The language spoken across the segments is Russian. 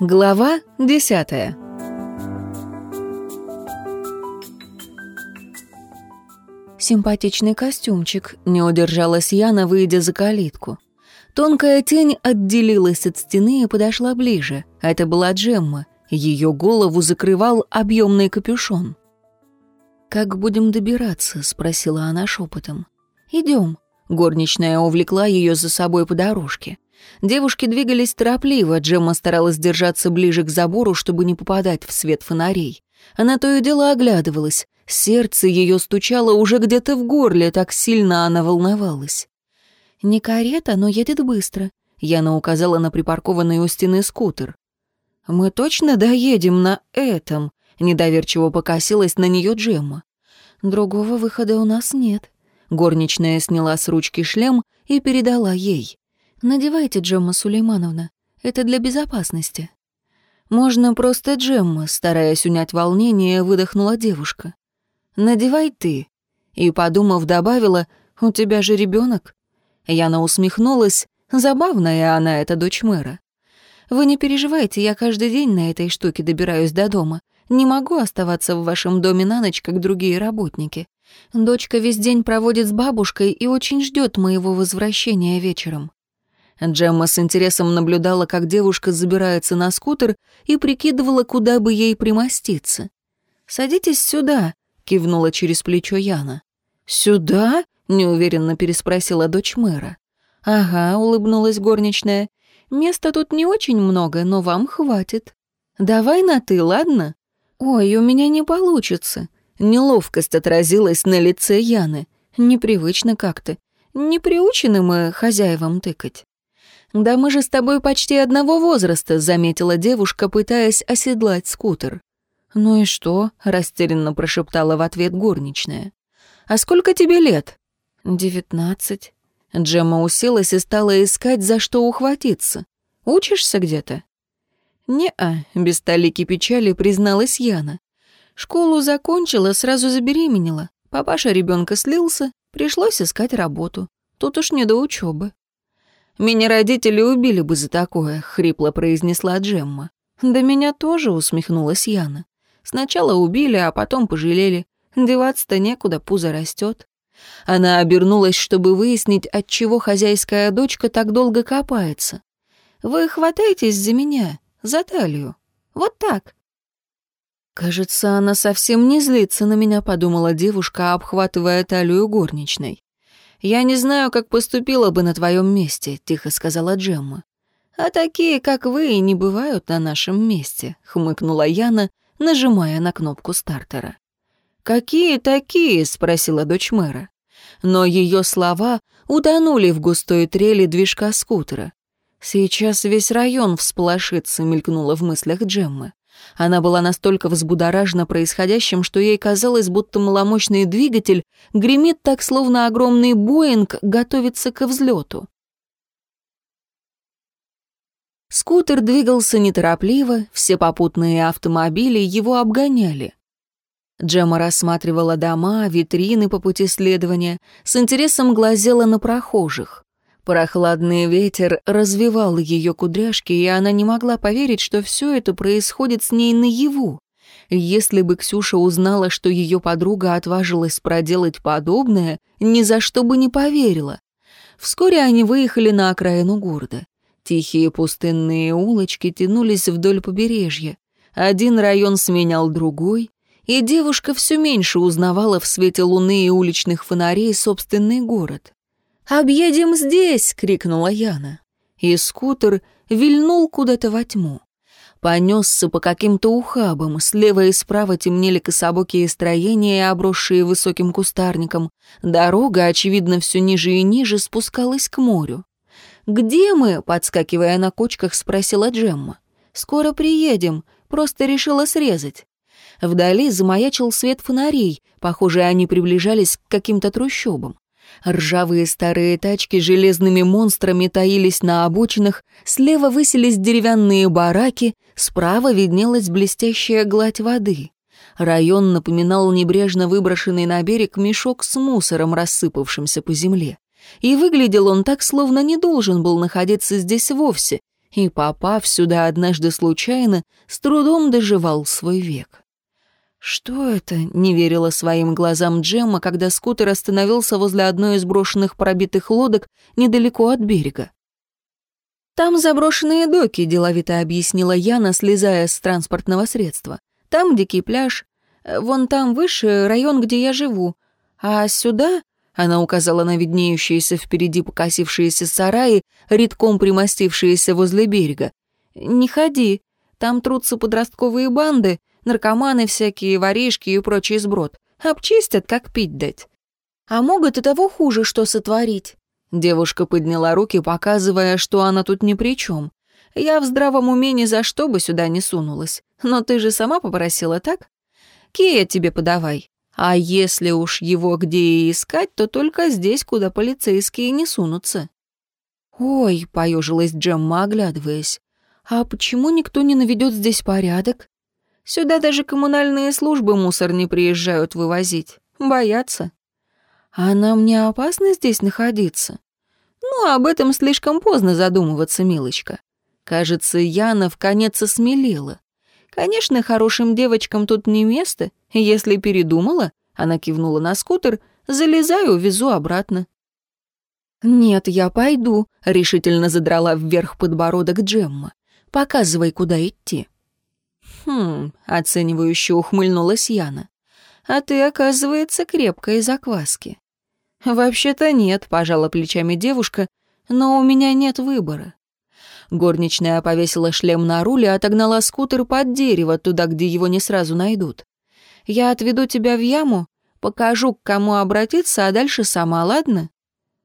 Глава десятая Симпатичный костюмчик, не удержалась Яна, выйдя за калитку. Тонкая тень отделилась от стены и подошла ближе. Это была Джемма. Ее голову закрывал объемный капюшон. «Как будем добираться?» — спросила она шепотом. «Идем». Горничная увлекла ее за собой по дорожке. Девушки двигались торопливо, Джемма старалась держаться ближе к забору, чтобы не попадать в свет фонарей. Она то и дело оглядывалась. Сердце ее стучало уже где-то в горле, так сильно она волновалась. «Не карета, но едет быстро», — Яна указала на припаркованный у стены скутер. «Мы точно доедем на этом?» — недоверчиво покосилась на нее Джемма. «Другого выхода у нас нет». Горничная сняла с ручки шлем и передала ей. «Надевайте, Джемма Сулеймановна, это для безопасности». «Можно просто Джемма», — стараясь унять волнение, выдохнула девушка. «Надевай ты». И, подумав, добавила, «У тебя же ребенок». Яна усмехнулась, забавная она, эта дочь мэра. Вы не переживайте, я каждый день на этой штуке добираюсь до дома. Не могу оставаться в вашем доме на ночь, как другие работники. Дочка весь день проводит с бабушкой и очень ждет моего возвращения вечером». Джемма с интересом наблюдала, как девушка забирается на скутер и прикидывала, куда бы ей примоститься. «Садитесь сюда», — кивнула через плечо Яна. «Сюда?» — неуверенно переспросила дочь мэра. «Ага», — улыбнулась горничная. Места тут не очень много, но вам хватит. Давай на «ты», ладно? Ой, у меня не получится. Неловкость отразилась на лице Яны. Непривычно как-то. Не приучены мы хозяевам тыкать. «Да мы же с тобой почти одного возраста», — заметила девушка, пытаясь оседлать скутер. «Ну и что?» — растерянно прошептала в ответ горничная. «А сколько тебе лет?» «Девятнадцать». Джемма уселась и стала искать, за что ухватиться. «Учишься где-то?» «Не-а», — без толики печали призналась Яна. «Школу закончила, сразу забеременела. Папаша ребенка слился, пришлось искать работу. Тут уж не до учебы». «Меня родители убили бы за такое», — хрипло произнесла Джемма. «Да меня тоже», — усмехнулась Яна. «Сначала убили, а потом пожалели. Деваться-то некуда, пузо растет. Она обернулась, чтобы выяснить, отчего хозяйская дочка так долго копается. «Вы хватаетесь за меня, за талию. Вот так». «Кажется, она совсем не злится на меня», — подумала девушка, обхватывая талию горничной. «Я не знаю, как поступила бы на твоем месте», — тихо сказала Джемма. «А такие, как вы, не бывают на нашем месте», — хмыкнула Яна, нажимая на кнопку стартера. «Какие такие?» — спросила дочь мэра. Но ее слова утонули в густой трели движка скутера. «Сейчас весь район всполошится», — мелькнула в мыслях Джеммы. Она была настолько взбудоражена происходящим, что ей казалось, будто маломощный двигатель гремит так, словно огромный Боинг готовится к взлету. Скутер двигался неторопливо, все попутные автомобили его обгоняли. Джема рассматривала дома, витрины по пути следования, с интересом глазела на прохожих. Прохладный ветер развивал ее кудряшки, и она не могла поверить, что все это происходит с ней наяву. Если бы Ксюша узнала, что ее подруга отважилась проделать подобное, ни за что бы не поверила. Вскоре они выехали на окраину города. Тихие пустынные улочки тянулись вдоль побережья. Один район сменял другой, и девушка все меньше узнавала в свете луны и уличных фонарей собственный город. «Объедем здесь!» — крикнула Яна. И скутер вильнул куда-то во тьму. Понесся по каким-то ухабам, слева и справа темнели кособокие строения, обросшие высоким кустарником. Дорога, очевидно, все ниже и ниже спускалась к морю. «Где мы?» — подскакивая на кочках, спросила Джемма. «Скоро приедем, просто решила срезать». Вдали замаячил свет фонарей, похоже, они приближались к каким-то трущобам. Ржавые старые тачки железными монстрами таились на обочинах, слева высились деревянные бараки, справа виднелась блестящая гладь воды. Район напоминал небрежно выброшенный на берег мешок с мусором, рассыпавшимся по земле. И выглядел он так, словно не должен был находиться здесь вовсе, и, попав сюда однажды случайно, с трудом доживал свой век. «Что это?» — не верила своим глазам Джемма, когда скутер остановился возле одной из брошенных пробитых лодок недалеко от берега. «Там заброшенные доки», — деловито объяснила Яна, слезая с транспортного средства. «Там дикий пляж. Вон там выше район, где я живу. А сюда...» — она указала на виднеющиеся впереди покосившиеся сараи, редком примостившиеся возле берега. «Не ходи. Там трутся подростковые банды, наркоманы всякие, воришки и прочий сброд. Обчистят, как пить дать. А могут и того хуже, что сотворить. Девушка подняла руки, показывая, что она тут ни при чем. Я в здравом уме ни за что бы сюда не сунулась. Но ты же сама попросила, так? Кея тебе подавай. А если уж его где и искать, то только здесь, куда полицейские не сунутся. «Ой», — поежилась Джемма, оглядываясь, «а почему никто не наведет здесь порядок? Сюда даже коммунальные службы мусор не приезжают вывозить. Боятся. А нам не опасно здесь находиться? Ну, об этом слишком поздно задумываться, милочка. Кажется, Яна в конец осмелела. Конечно, хорошим девочкам тут не место. Если передумала, она кивнула на скутер, залезаю, везу обратно. «Нет, я пойду», — решительно задрала вверх подбородок Джемма. «Показывай, куда идти». «Хм», — оценивающе ухмыльнулась Яна. «А ты, оказывается, крепкая закваски». «Вообще-то нет», — пожала плечами девушка, «но у меня нет выбора». Горничная повесила шлем на руль и отогнала скутер под дерево, туда, где его не сразу найдут. «Я отведу тебя в яму, покажу, к кому обратиться, а дальше сама, ладно?»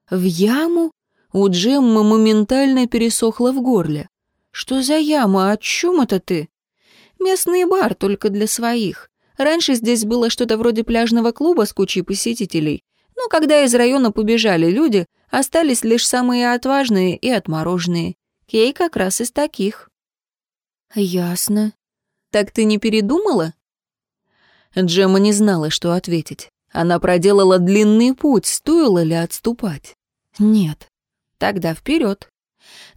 «В яму?» У Джеммы моментально пересохло в горле. «Что за яма? О чем это ты?» Местный бар только для своих. Раньше здесь было что-то вроде пляжного клуба с кучей посетителей. Но когда из района побежали люди, остались лишь самые отважные и отмороженные. Кей как раз из таких. «Ясно. Так ты не передумала?» Джема не знала, что ответить. Она проделала длинный путь, стоило ли отступать. «Нет. Тогда вперед.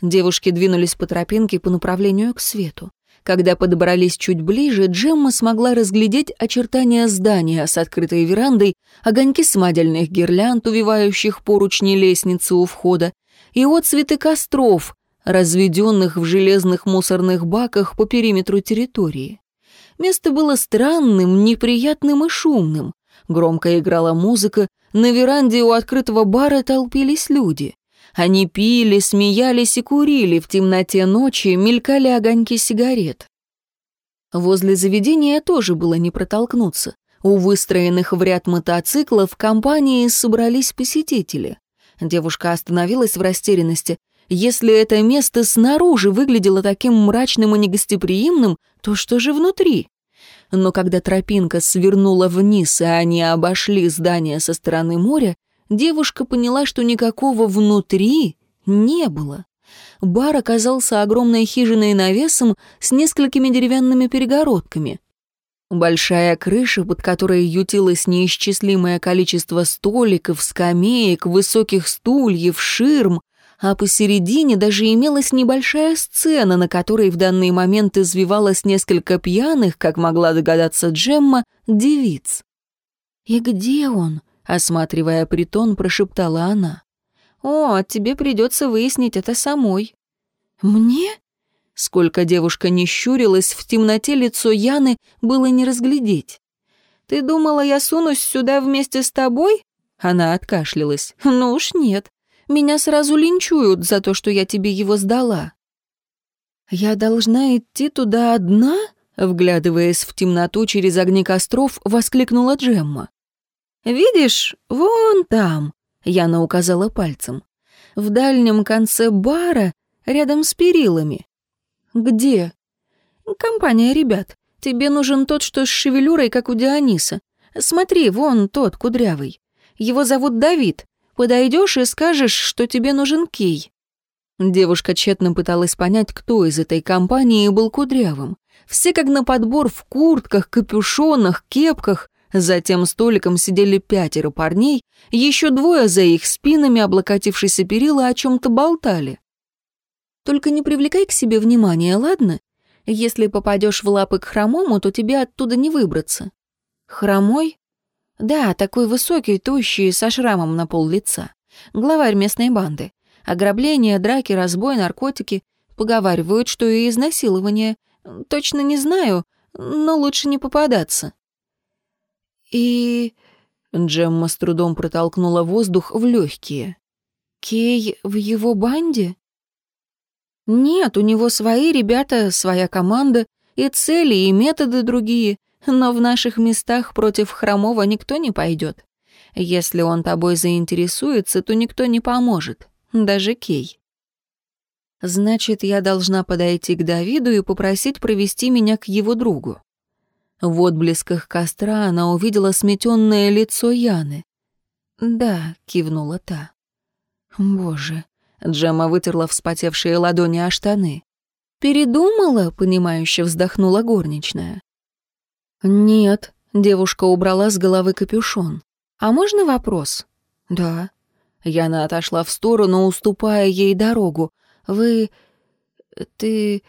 Девушки двинулись по тропинке по направлению к свету. Когда подобрались чуть ближе, Джемма смогла разглядеть очертания здания с открытой верандой, огоньки самодельных гирлянд, увивающих поручни лестницы у входа, и отцветы костров, разведенных в железных мусорных баках по периметру территории. Место было странным, неприятным и шумным. Громко играла музыка, на веранде у открытого бара толпились люди. Они пили, смеялись и курили, в темноте ночи мелькали огоньки сигарет. Возле заведения тоже было не протолкнуться. У выстроенных в ряд мотоциклов компании собрались посетители. Девушка остановилась в растерянности. Если это место снаружи выглядело таким мрачным и негостеприимным, то что же внутри? Но когда тропинка свернула вниз, и они обошли здание со стороны моря, девушка поняла, что никакого внутри не было. Бар оказался огромной хижиной навесом с несколькими деревянными перегородками. Большая крыша, под которой ютилось неисчислимое количество столиков, скамеек, высоких стульев, ширм, а посередине даже имелась небольшая сцена, на которой в данный момент извивалось несколько пьяных, как могла догадаться Джемма, девиц. «И где он?» Осматривая притон, прошептала она. «О, тебе придется выяснить это самой». «Мне?» Сколько девушка не щурилась, в темноте лицо Яны было не разглядеть. «Ты думала, я сунусь сюда вместе с тобой?» Она откашлялась. «Ну уж нет. Меня сразу линчуют за то, что я тебе его сдала». «Я должна идти туда одна?» Вглядываясь в темноту через огни костров, воскликнула Джемма. «Видишь, вон там», — Яна указала пальцем, «в дальнем конце бара, рядом с перилами». «Где?» «Компания ребят. Тебе нужен тот, что с шевелюрой, как у Диониса. Смотри, вон тот, кудрявый. Его зовут Давид. Подойдешь и скажешь, что тебе нужен Кей». Девушка тщетно пыталась понять, кто из этой компании был кудрявым. Все как на подбор в куртках, капюшонах, кепках, За тем столиком сидели пятеро парней, еще двое за их спинами, облокотившись перила, о чем-то болтали. «Только не привлекай к себе внимания, ладно? Если попадешь в лапы к хромому, то тебе оттуда не выбраться». «Хромой?» «Да, такой высокий, тощий, со шрамом на пол лица. Главарь местной банды. Ограбления, драки, разбой, наркотики. Поговаривают, что и изнасилование. Точно не знаю, но лучше не попадаться». «И...» Джемма с трудом протолкнула воздух в легкие. «Кей в его банде?» «Нет, у него свои ребята, своя команда, и цели, и методы другие, но в наших местах против Хромова никто не пойдет. Если он тобой заинтересуется, то никто не поможет, даже Кей. Значит, я должна подойти к Давиду и попросить провести меня к его другу. В отблесках костра она увидела сметенное лицо Яны. «Да», — кивнула та. «Боже». Джема вытерла вспотевшие ладони о штаны. «Передумала?» — понимающе вздохнула горничная. «Нет», — девушка убрала с головы капюшон. «А можно вопрос?» «Да». Яна отошла в сторону, уступая ей дорогу. «Вы... ты...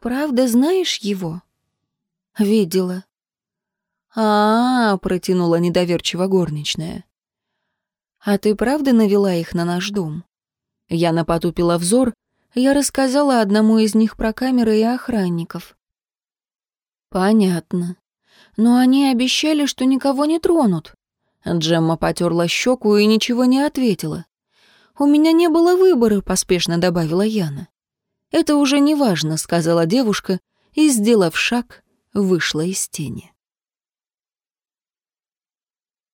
правда знаешь его?» «Видела». А -а -а, протянула недоверчиво горничная. «А ты правда навела их на наш дом?» Яна потупила взор. Я рассказала одному из них про камеры и охранников. «Понятно. Но они обещали, что никого не тронут». Джемма потерла щеку и ничего не ответила. «У меня не было выбора», — поспешно добавила Яна. «Это уже не важно», — сказала девушка и, сделав шаг, вышла из тени.